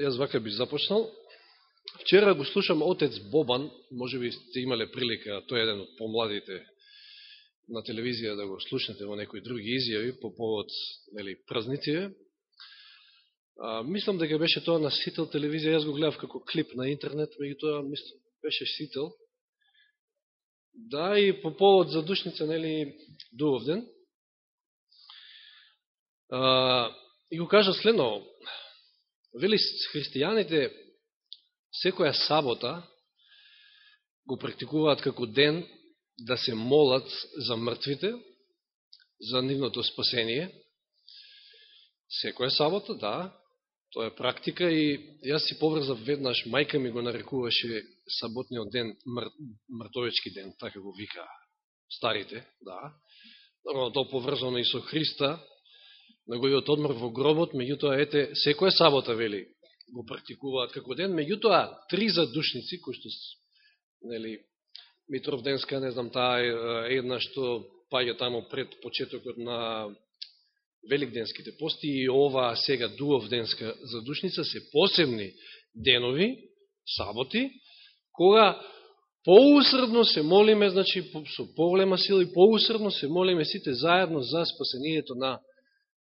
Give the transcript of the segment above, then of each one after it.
Јас вака би започнал. Вчера го слушам отец Бобан, може би сте имале прилика, тој е еден од помладите на телевизија да го слушнете во некои други изјави по повод нели, празниците. А, мислам дека беше тоа на Сител телевизија, јас го гледав како клип на интернет, меѓу тоа мислам, беше Сител. Да, и по повод задушница, нели, Дувовден. А, и го кажа следно, вели христијаните секоја сабота го практикуваат како ден да се молат за мртвите, за нивното спасение. Секоја сабота, да, тоа е практика и јас си поврзав веднаш, мајка ми го нарекуваше саботниот ден мр, мртовечки ден, така го вика старите, да. Нормално тоа поврзано и со Христа, неговиот одмор во гробот, меѓутоа, ете, секоја сабота, вели, го практикуваат како ден, меѓутоа, три задушници, кои што, нели, Митровденска, не знам, таа е една што паѓа таму пред почетокот на Великденските пости и ова сега Дуовденска задушница се посебни денови, саботи, кога поусредно се молиме, значи со поголема сила и поусредно се молиме сите заедно за спасението на,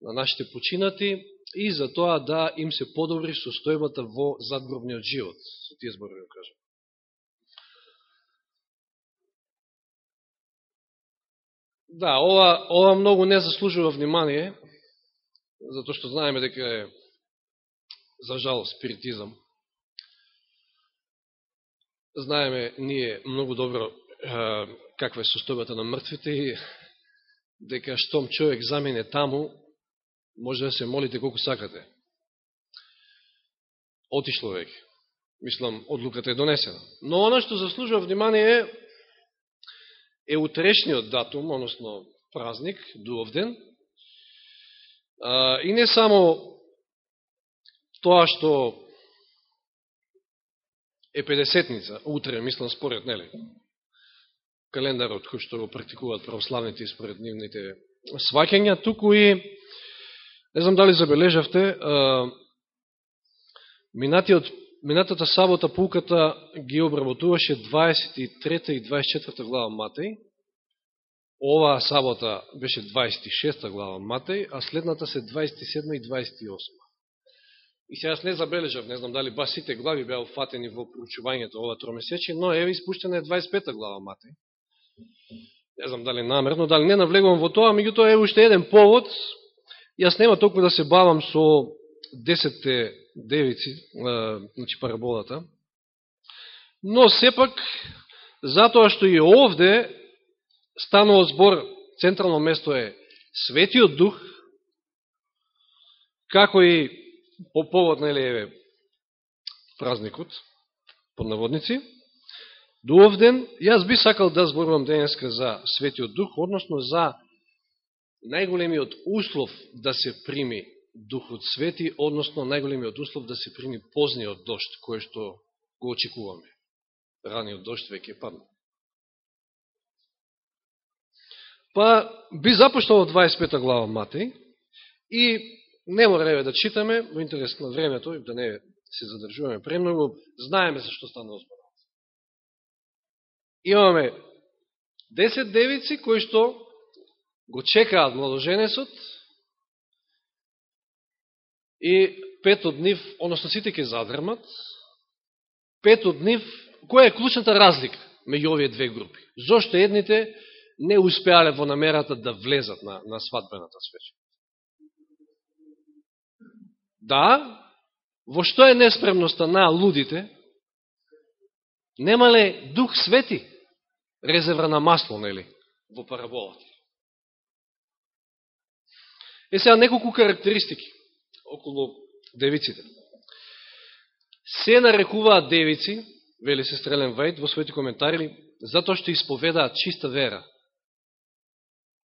на нашите починати и за тоа да им се подобри состојбата во задгробниот живот, со тие зборови кажам. Да, ова, ова многу не заслужува внимание, затоа што знаеме дека е, за жал, спиритизам. Знаеме ние многу добро е, каква е состојбата на мртвите и дека штом човек замине таму, може да се молите колку сакате. Отишло веќе. Мислам, одлуката е донесена. Но оно што заслужува внимание е е утрешниот датум, односно празник, Дуовден. И не само тоа што е 50-ница, утре, мислам, според, нели, календарот кој што го практикуваат православните според нивните сваќања, туку и, не знам дали забележавте, минатиот Минатата сабота пулката ги обработуваше 23 и 24 глава Матеј. Оваа сабота беше 26 глава Матеј, а следната се 27 и 28. И сега не забележав, не знам дали ба сите глави беа уфатени во проучувањето ова тромесече, но еве испуштена е 25 глава Матеј. Не знам дали намерно, дали не навлегувам во тоа, меѓутоа е уште еден повод. Јас нема толку да се бавам со 10 девици, значи параболата, но сепак, затоа што и овде станува збор, централно место е Светиот Дух, како и по повод, нели, еве, празникот, под наводници, Дуовден, јас би сакал да зборувам денеска за Светиот Дух, односно за најголемиот услов да се прими Духот Свети, односно најголемиот услов да се прими позниот дошт, кој што го очекуваме. Раниот дошт веќе падна. Па, би започнал од 25 глава Матеј и не мора да читаме, во интерес на времето, да не се задржуваме премногу, знаеме за што стана озбор. Имаме 10 девици кои што го чекаат младоженесот, и пет од нив, односно сите ќе задрмат, пет од нив, која е клучната разлика меѓу овие две групи? Зошто едните не успеале во намерата да влезат на, на свадбената свеча? Да, во што е неспремноста на лудите? Немале дух свети, резерва на масло, нели, во параболата. Е сега неколку карактеристики околу девиците. Се нарекуваат девици, вели се Стрелен Вајд во своите коментари, затоа што исповедаат чиста вера.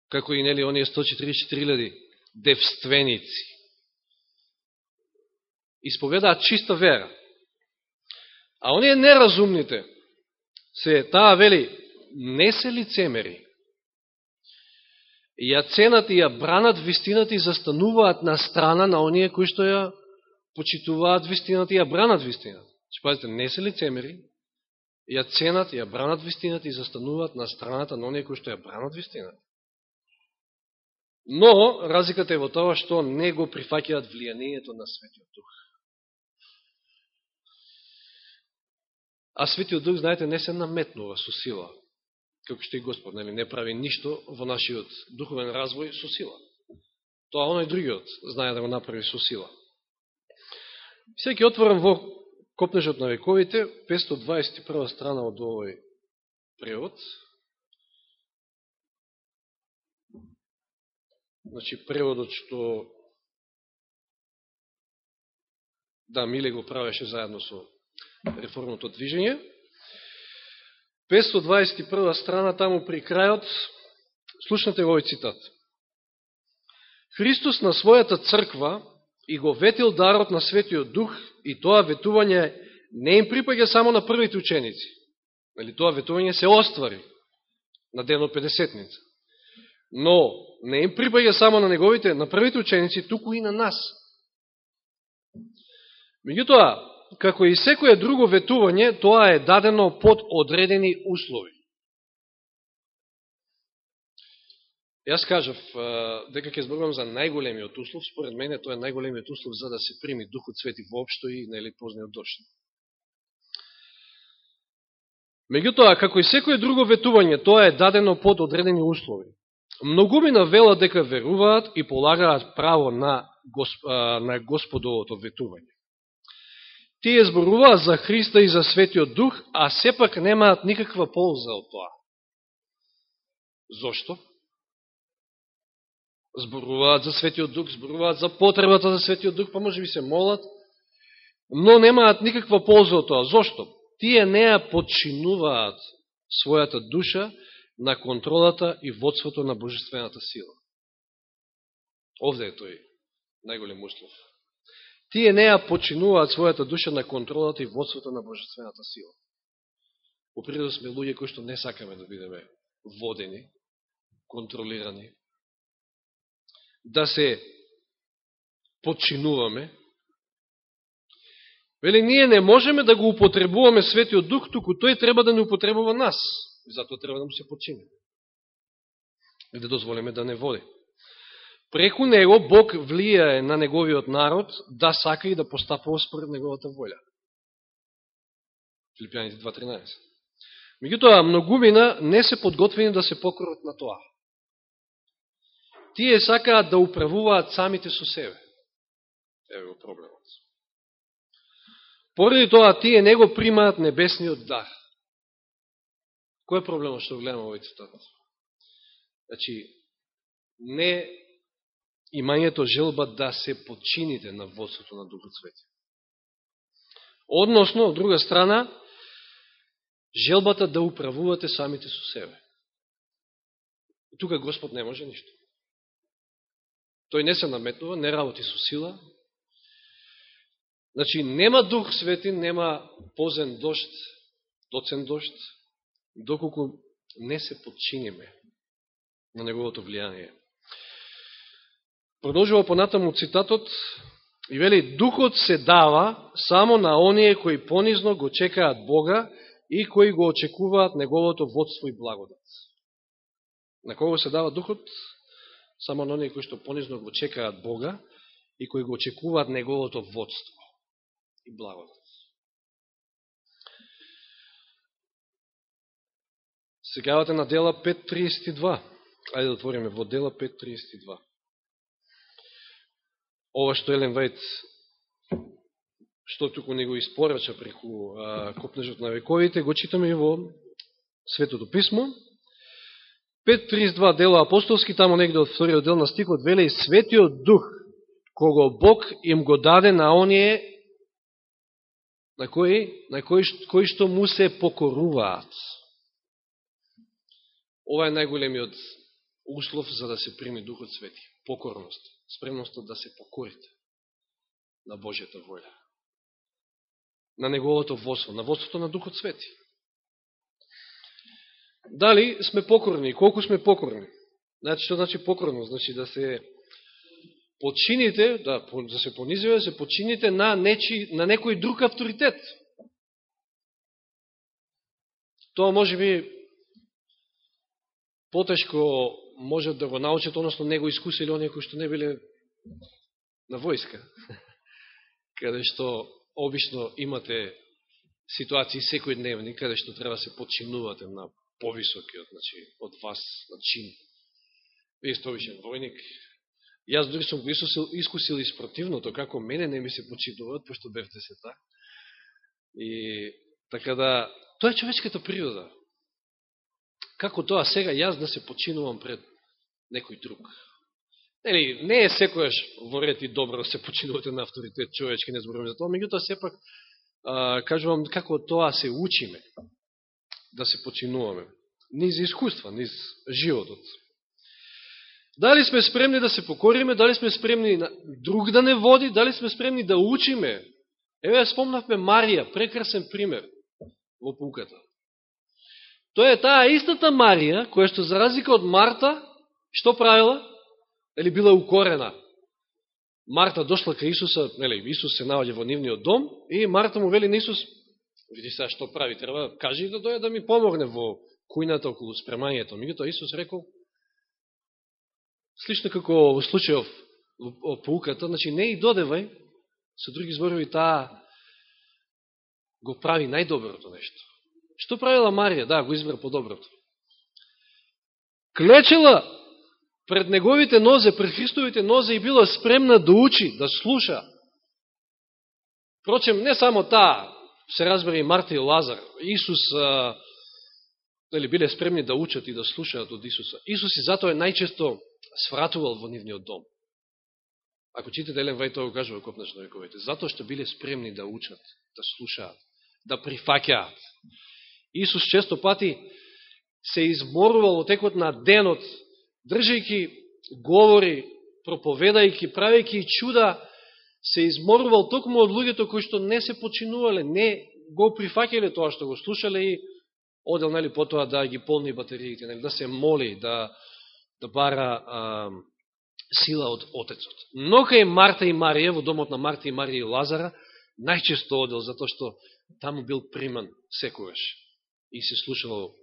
Како и нели оние 144.000 девственици. Исповедаат чиста вера. А оние неразумните се таа вели не се лицемери, ја ценат и ја бранат вистината и застануваат на страна на оние кои што ја почитуваат вистината и ја бранат вистината. Че пазите, не се лицемери, ја ценат, ја бранат вистината и застануваат на страната на оние кои што ја бранат вистината. Но, разликата е во тоа што не го прифакиат влијанието на Светиот Дух. А Светиот Дух, знаете, не се наметнува со сила, како што и Господ, нели, не прави ништо во нашиот духовен развој со сила. Тоа оној другиот знае да го направи со сила. Секи отворен во Копнежот на вековите, 521 страна од овој превод. Значи, преводот што да, Миле го правеше заедно со реформното движење. 521 страна, таму при крајот, слушнате овој цитат. Христос на својата црква и го ветил дарот на Светиот Дух и тоа ветување не им припаѓа само на првите ученици. Или тоа ветување се оствари на денот Педесетница. Но не им припаѓа само на неговите, на првите ученици, туку и на нас. Меѓутоа, како и секое друго ветување, тоа е дадено под одредени услови. Јас кажав, дека ќе зборувам за најголемиот услов, според мене тоа е најголемиот услов за да се прими Духот Свети воопшто и нели позниот дошли. Меѓутоа, како и секое друго ветување, тоа е дадено под одредени услови. Многумина велат дека веруваат и полагаат право на, госп... на Господовото ветување. Тие зборуваат за Христа и за Светиот Дух, а сепак немаат никаква полза од тоа. Зошто? зборуваат за Светиот Дух, зборуваат за потребата за Светиот Дух, па може би се молат, но немаат никаква полза од тоа. Зошто? Тие не ја подчинуваат својата душа на контролата и водството на божествената сила. Овде е тој најголем услов. Тие неа починуваат својата душа на контролата и водството на божествената сила. По природа сме луѓе кои што не сакаме да бидеме водени, контролирани, да се подчинуваме, Вели, ние не можеме да го употребуваме Светиот Дух, туку тој треба да не употребува нас. И затоа треба да му се подчиниме. И да дозволиме да не води. Преку него Бог влијае на неговиот народ да сака и да постапува според неговата волја. Филипјаните 2.13. Меѓутоа, многумина не се подготвени да се покорат на тоа тие сакаат да управуваат самите со себе. Еве го проблемот. Поради тоа, тие не го примаат небесниот дар. Кој е проблемот што гледаме овој цитат? Значи, не имањето желба да се подчините на водството на Духот Свети. Односно, од друга страна, желбата да управувате самите со себе. И тука Господ не може ништо. Тој не се наметнува, не работи со сила. Значи, нема Дух Свети, нема позен дошт, доцен дошт, доколку не се подчиниме на неговото влијание. Продолжува понатаму цитатот и вели, Духот се дава само на оние кои понизно го чекаат Бога и кои го очекуваат неговото водство и благодат. На кого се дава Духот? само на оние кои што понизно го чекаат Бога и кои го очекуваат Неговото водство и благодат. Сегавате на дела 5.32. Ајде да отвориме во дела 5.32. Ова што Елен Вајд што туку не го испорача преку Копнежот на вековите, го читаме и во Светото Писмо. 5.32 дела апостолски, тамо негде од вториот дел на стихот, веле и светиот дух, кого Бог им го даде на оние, на кои, на кои, кои што му се покоруваат. Ова е најголемиот услов за да се прими Духот Свети. Покорност. Спремността да се покорите на Божјата воля. На Неговото водство, на водството на Духот Свети. Дали сме покорни? Колку сме покорни? Значи, што значи покорно? Значи да се почините, да, да се понизиве, да се почините на, нечи, на некој друг авторитет. Тоа може би потешко можат да го научат, односно не го искусили оние кои што не биле на војска, каде што обично имате ситуации секој дневни, каде што треба да се подчинувате на повисокиот, значи, од вас на чин. Вие сте обичен војник. Јас дори сум го искусил, искусил испротивното, како мене не ми се починуваат, пошто бевте се так. И така да, тоа е човечката природа. Како тоа сега јас да се починувам пред некој друг. Нели, не е секојаш во ред и добро да се починувате на авторитет човечки, не зборуваме за тоа, меѓутоа сепак а, кажувам како тоа се учиме да се починуваме. Низ искуства, низ животот. Дали сме спремни да се покориме, дали сме спремни на друг да не води, дали сме спремни да учиме. Еве, спомнавме Марија, прекрасен пример во пуката. Тоа е таа истата Марија, која што за разлика од Марта, што правила? Или била укорена. Марта дошла кај Исуса, нели, Исус се наоѓа во нивниот дом и Марта му вели на Исус, види сега што прави, треба кажи да дојде да ми помогне во кујната околу спремањето. Меѓутоа Исус рекол, слично како во случајов во поуката, значи не и додевај, со други зборови таа го прави најдоброто нешто. Што правила Марија? Да, го избра по-доброто. Клечела пред неговите нозе, пред Христовите нозе и била спремна да учи, да слуша. Впрочем, не само таа, се разбери и Марта и Лазар. Исус, а, дали, биле спремни да учат и да слушаат од Исуса. Исус и затоа е најчесто свратувал во нивниот дом. Ако читате Елен Вај, тоа го кажува копнаш на вековете. Затоа што биле спремни да учат, да слушаат, да прифакеат. Исус често пати се изморувал во текот на денот, држајќи говори, проповедајќи, правејќи чуда, се изморувал токму од луѓето кои што не се починувале, не го прифакеле тоа што го слушале и одел нели потоа да ги полни батериите, нали да се моли, да да бара а, сила од Отецот. Но кај Марта и Марија, во домот на Марта и Марија и Лазара, најчесто одел, затоа што таму бил приман секојаш и се слушало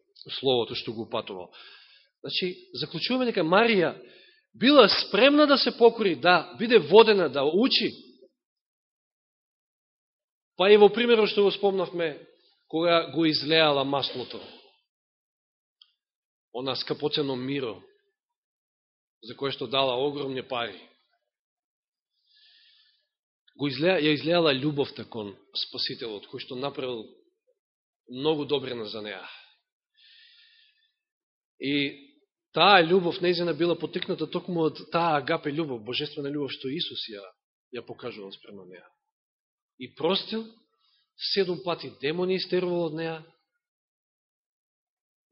словото што го упатувал. Значи, заклучуваме дека Марија била спремна да се покори, да биде водена, да учи, Па и во примерот што го спомнавме, кога го излеала маслото. Она скапоцено миро, за кое што дала огромни пари. Го излеа, ја излеала љубовта кон Спасителот, кој што направил многу добрина за неа. И таа љубов неизена била потекната токму од таа агапе љубов, божествена љубов што Исус ја, ја покажувал спрема неа и простил, седум пати демони истерувал од неа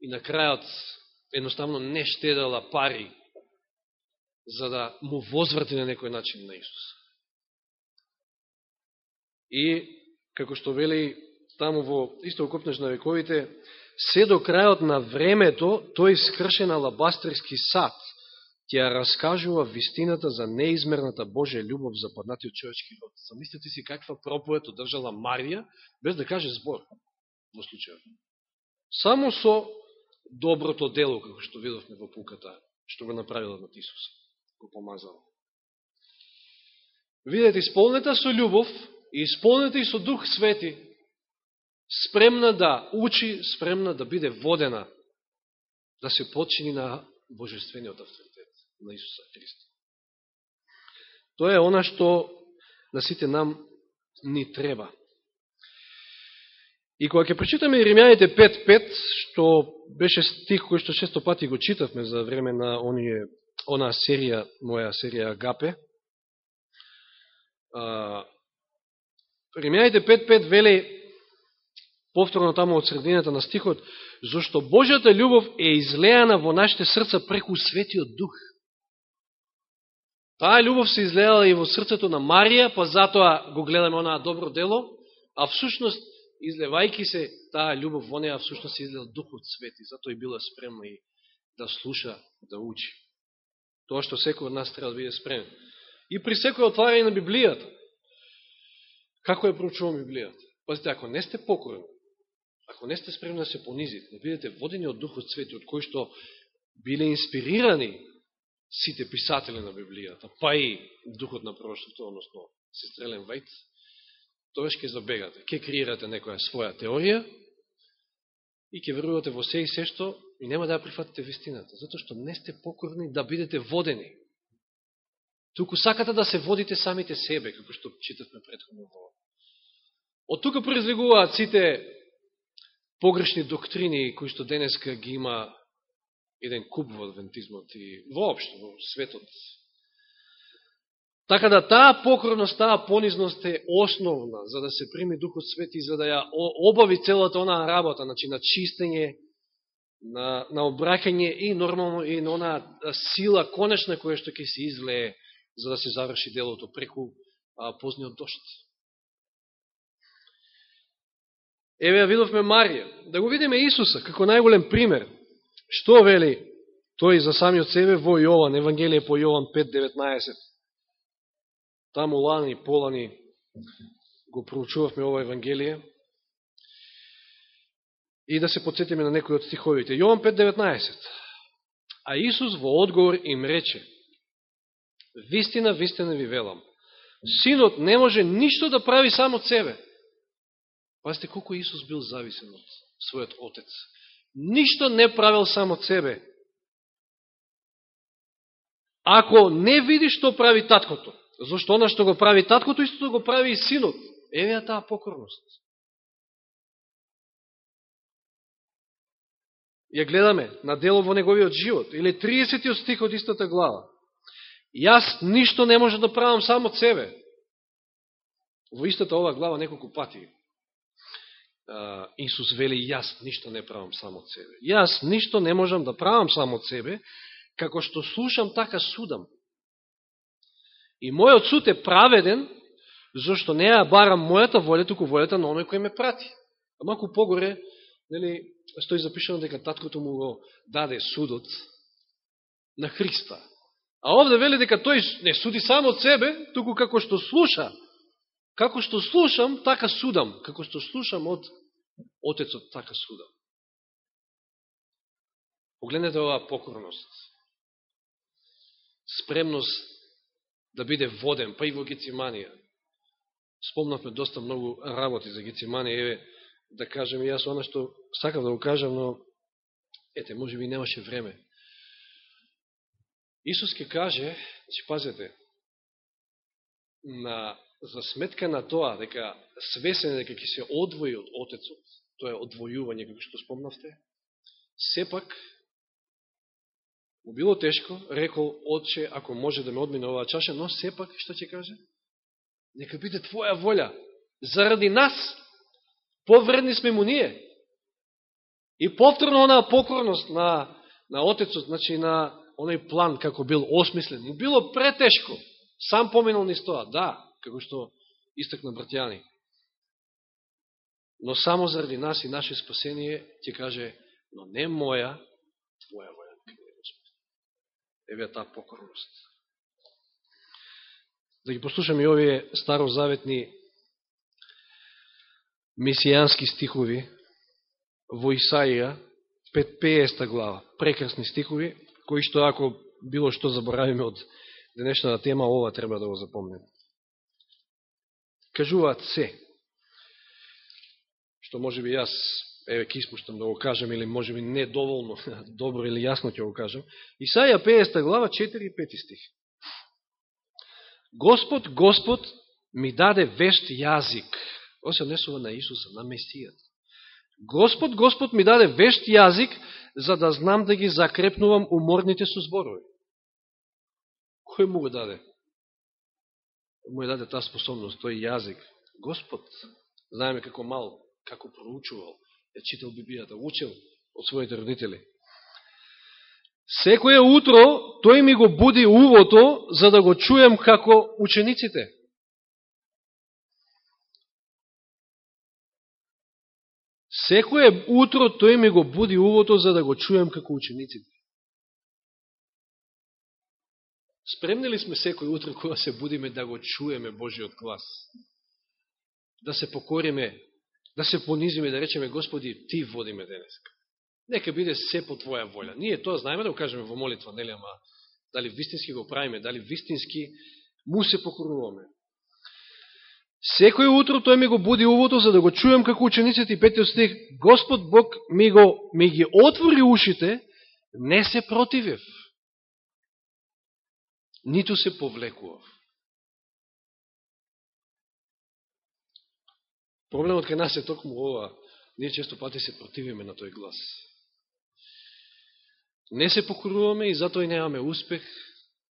и на крајот едноставно не штедала пари за да му возврати на некој начин на Исус. И, како што вели таму во исто окопнеш на вековите, се до крајот на времето тој скршен алабастерски сад – ќе ја раскажува вистината за неизмерната Божја љубов за паднатиот човечки род. Замислете си каква проповед одржала Марија, без да каже збор во случајот. Само со доброто дело, како што видовме во пуката, што го направила над Исус, го помазала. Видете, исполнета со љубов и исполнета и со Дух Свети, спремна да учи, спремна да биде водена, да се почини на Божествениот авторитет на Исуса Христа. Тоа е она што на сите нам ни треба. И кога ќе прочитаме Римјаните 5.5, што беше стих кој што често пати го читавме за време на оние, она серија, моја серија Агапе, Римјаните 5.5 вели, повторно тамо од средината на стихот, зашто Божјата љубов е излеана во нашите срца преку Светиот Дух, Таа љубов се излеала и во срцето на Марија, па затоа го гледаме онаа добро дело, а всушност, излевајки се таа љубов во неја, всушност се излеал Духот Свети, затоа и била спремна и да слуша, да учи. Тоа што секој од нас треба да биде спремен. И при секој отварање на Библијата. Како ја проучувам Библијата? Пазите, ако не сте покорни, ако не сте спремни да се понизите, да бидете водени од Духот Свети, од кој што биле инспирирани сите писатели на Библијата, па и Духот на пророштвото, односно сестрелен Вајт, тоа ќе забегате. Ке креирате некоја своја теорија и ќе верувате во се и се што и нема да ја прифатите вистината, затоа што не сте покорни да бидете водени. Туку сакате да се водите самите себе, како што читавме предходно во. Од тука произлегуваат сите погрешни доктрини кои што денеска ги има еден куп во адвентизмот и воопшто во светот. Така да таа покорност, таа понизност е основна за да се прими Духот Свети, за да ја обави целата онаа работа, значи на чистење, на, на обраќање и нормално и на онаа сила конечна која што ќе се излее за да се заврши делото преку а, позниот дошт. Еве ја видовме Марија. Да го видиме Исуса како најголем пример Што вели тој за самиот себе во Јован, Евангелие по Јован 5.19? Таму Лани, Полани го проучувавме ова Евангелие. И да се подсетиме на некои од стиховите. Јован 5.19. А Исус во одговор им рече, Вистина, вистина ви велам. Синот не може ништо да прави само од себе. Пазите колко Исус бил зависен од својот Отец ништо не правил само од себе. Ако не види што прави таткото, зашто она што го прави таткото, истото го прави и синот. Еве ја таа покорност. Ја гледаме на дело во неговиот живот, или 30 стих од истата глава. Јас ништо не може да правам само од себе. Во истата ова глава неколку пати Исус вели, јас ништо не правам само од себе. Јас ништо не можам да правам само од себе, како што слушам, така судам. И мојот суд е праведен, зашто не ја барам мојата волја, туку волјата на оној кој ме прати. А малку погоре, нели, стои запишано дека таткото му го даде судот на Христа. А овде вели дека тој не суди само од себе, туку како што слуша. Како што слушам, така судам. Како што слушам од Отецот така судал. Погледнете оваа покорност. Спремност да биде воден, па и во Гециманија. Спомнавме доста многу работи за Гециманија, еве, да кажем и јас оно што сакав да го кажам, но ете, може би немаше време. Исус ке каже, че пазете, на, за сметка на тоа, дека свесен дека ќе се одвои од Отецот, тоа е одвојување, како што спомнавте, сепак, му било тешко, рекол, Отче, ако може да ме одмине оваа чаша, но сепак, што ќе каже? Нека биде Твоја волја. Заради нас, повредни сме му ние. И повторно онаа покорност на, на Отецот, значи на оној план како бил осмислен, му било претешко. Сам поминал ни тоа, да, како што истакна братјани но само заради нас и наше спасение ќе каже, но не моја, твоја воја. Еве таа покорност. Да ги послушаме и овие старозаветни месијански стихови во Исаија, 5.50 глава, прекрасни стихови, кои што ако било што заборавиме од денешната тема, ова треба да го запомнеме. Кажуваат се, што може би јас еве ке испуштам да го кажам или може би не доволно добро или јасно ќе го кажам. Исаја 50 глава 4 и 5 стих. Господ, Господ ми даде вешт јазик. Ово се однесува на Исуса, на Месијата. Господ, Господ ми даде вешт јазик, за да знам да ги закрепнувам уморните со зборови. Кој му го даде? Му ја даде таа способност, тој јазик. Господ, знаеме како мал како проучувал, ја читал Библијата, учил од своите родители. Секоје утро тој ми го буди увото за да го чуем како учениците. Секоје утро тој ми го буди увото за да го чуем како учениците. Спремни ли сме секој утро кога се будиме да го чуеме Божиот глас? Да се покориме, да се понизиме, да речеме Господи, Ти водиме денеска. Нека биде се по Твоја волја. Ние тоа знаеме да го кажеме во молитва, нели, ама дали вистински го правиме, дали вистински му се покоруваме. Секој утро тој ми го буди увото за да го чуем како учениците и петиот стих. Господ Бог ми, го, ми ги отвори ушите, не се противев ниту се повлекував. Проблемот кај нас е токму ова, ние често пати се противиме на тој глас. Не се покоруваме и затоа и немаме успех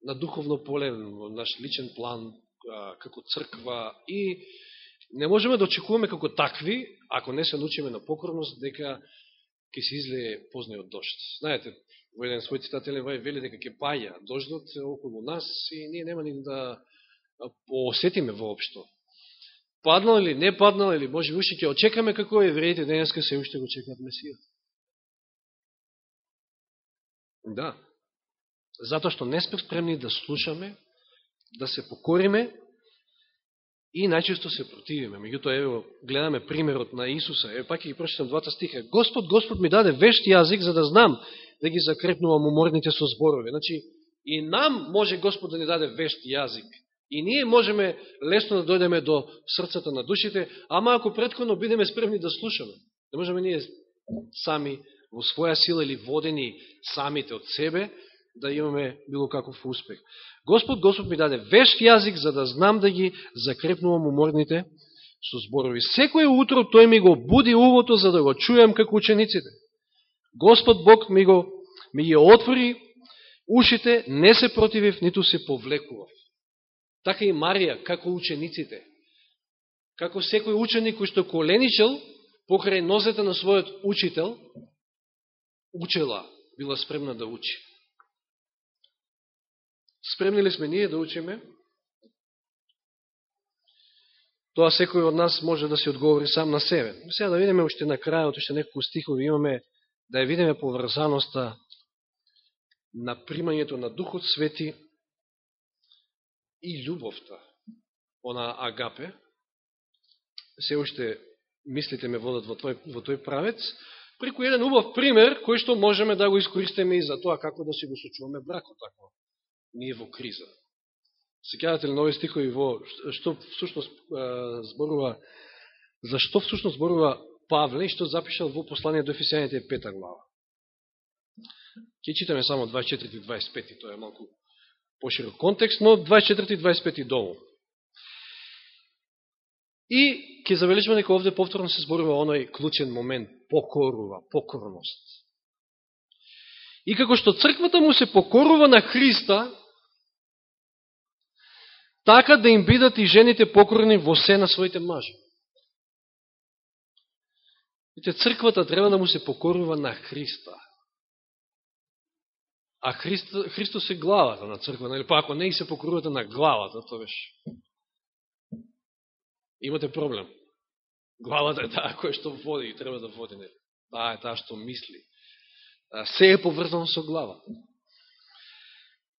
на духовно поле, во наш личен план, како црква и не можеме да очекуваме како такви, ако не се научиме на покорност, дека ќе се излее од дошт. Знаете, во еден свој цитат Елевај вели дека ќе паја дождот околу нас и ние нема ни да осетиме воопшто. Паднал или не паднал, или може би уште ќе очекаме како евреите денеска се уште го чекат Месија. Да. Затоа што не сме спремни да слушаме, да се покориме и најчесто се противиме. Меѓутоа, ево, гледаме примерот на Исуса. Ево, пак ќе ги прочитам двата стиха. Господ, Господ ми даде вешт јазик за да знам да ги закрепнувам уморните со зборови. Значи, и нам може Господ да ни даде вешт јазик. И ние можеме лесно да дојдеме до срцата на душите, ама ако предходно бидеме спремни да слушаме, не можеме ние сами во своја сила или водени самите од себе, да имаме било каков успех. Господ, Господ ми даде вешт јазик за да знам да ги закрепнувам уморните со зборови. Секој утро тој ми го буди увото за да го чујам како учениците. Господ Бог ми го ми ги отвори ушите, не се противив, ниту се повлекував. Така и Марија, како учениците. Како секој ученик кој што коленичел покрај нозете на својот учител, учела, била спремна да учи. Спремни ли сме ние да учиме? Тоа секој од нас може да се одговори сам на себе. Сега да видиме уште на крајот, уште неколку стихови имаме да ја видиме поврзаноста на примањето на Духот Свети и љубовта, она агапе, се уште мислите ме водат во тој, во тој правец, преку еден убав пример, кој што можеме да го искористиме и за тоа како да си го сочуваме бракот, тако ние во криза. Секјавате ли нови стихови во, што всушност зборува, за што всушност зборува Павле и што запишал во послание до Ефесијаните пета глава. Ке читаме само 24 и 25, тоа е малку поширок контекст, но 24 и 25 долу. И ќе забележиме дека овде повторно се зборува оној клучен момент, покорува, покорност. И како што црквата му се покорува на Христа, така да им бидат и жените покорни во се на своите мажи. Вите, црквата треба да му се покорува на Христа. А Христ, Христос е главата на црква, или па ако не и се покорувате на главата, тоа беше. Имате проблем. Главата е таа која што води и треба да води. Не. Таа е таа што мисли. Се е поврзано со главата.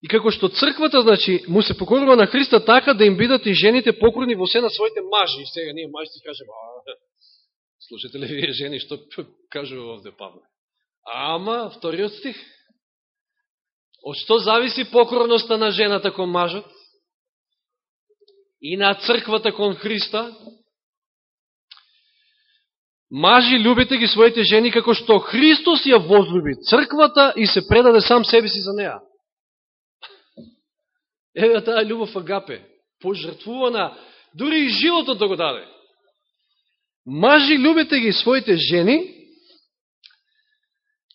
И како што црквата, значи, му се покорува на Христа така да им бидат и жените покорни во се на своите мажи. И сега ние мажите кажем, Слушате ли вие жени што кажува овде Павле? Ама, вториот стих. Од што зависи покорността на жената кон мажот? И на црквата кон Христа? Мажи, любите ги своите жени како што Христос ја возлюби црквата и се предаде сам себе си за неа. Еве таа љубов агапе, пожртвувана, дури и животот да го даде. Мажи, любете ги своите жени,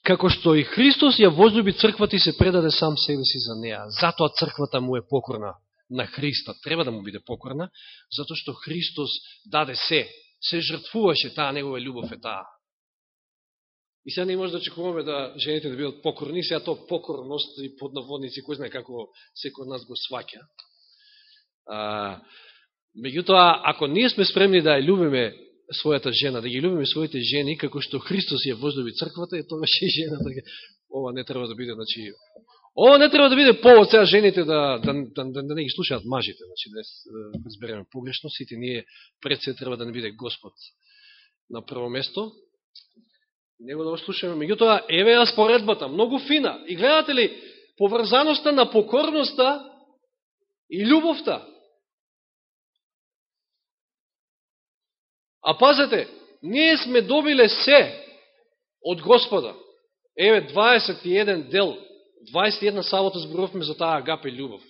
како што и Христос ја возлюби црквата и се предаде сам себе си за неа. Затоа црквата му е покорна на Христа. Треба да му биде покорна, затоа што Христос даде се. Се жртвуваше таа негова љубов е таа. И сега не може да очекуваме да жените да бидат покорни, сега тоа покорност и поднаводници, кој знае како секој од нас го сваќа. А, меѓутоа, ако ние сме спремни да ја любиме својата жена, да ги любиме своите жени, како што Христос ја возлюби црквата, и тоа беше и жената. Така, ова не треба да биде, значи, Ова не треба да биде повод сега жените да, да, да, да, да не ги слушаат мажите, значи да, да разбереме погрешно, сите ние пред се треба да не биде Господ на прво место, него да ослушаме. Меѓутоа, еве ја споредбата, многу фина. И гледате ли, поврзаноста на покорноста и љубовта. А пазете, ние сме добиле се од Господа. Еве, 21 дел 21 сабота зборувавме за таа агапе љубов.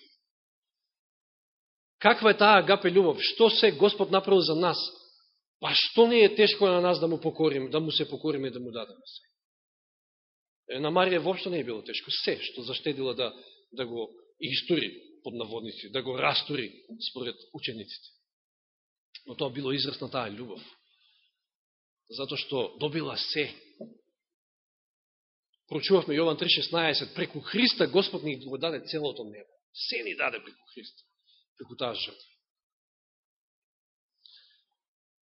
Каква е таа агапе љубов? Што се Господ направил за нас? Па што не е тешко на нас да му покориме, да му се покориме и да му дадеме се? На Марија воопшто не е било тешко. Се што заштедила да, да го истори под наводници, да го растори според учениците. Но тоа било израз на таа љубов. Зато што добила се прочувавме Јован 3.16, преку Христа Господ ни го даде целото небо. Се ни даде преку Христа, преку таа жртва.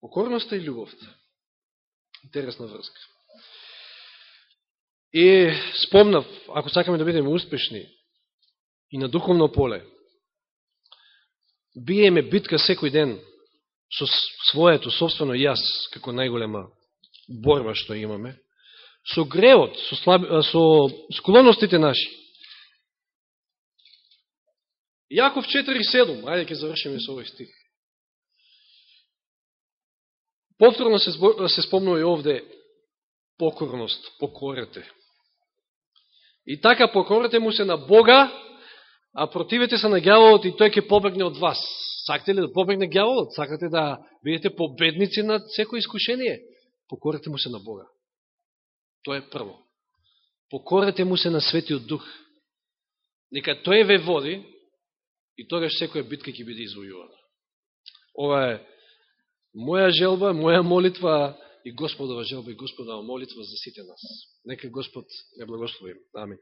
Покорноста и љубовта. Интересна врска. И спомнав, ако сакаме да бидеме успешни и на духовно поле, биеме битка секој ден со своето собствено јас, како најголема борба што имаме, со гревот, со, слаб... со склонностите наши. Јаков 4.7, ајде ќе завршиме со овој стих. Повторно се, се спомнува и овде покорност, покорете. И така покорете му се на Бога, а противете се на гјаволот и тој ќе побегне од вас. Сакате ли да побегне гјаволот? Сакате да бидете победници над секој искушение? Покорете му се на Бога. Тоа е прво. Покорете му се на Светиот Дух. Нека тој ве води и тогаш секоја битка ќе биде извојувана. Ова е моја желба, моја молитва и Господова желба и Господова молитва за сите нас. Нека Господ не благослови. Амин.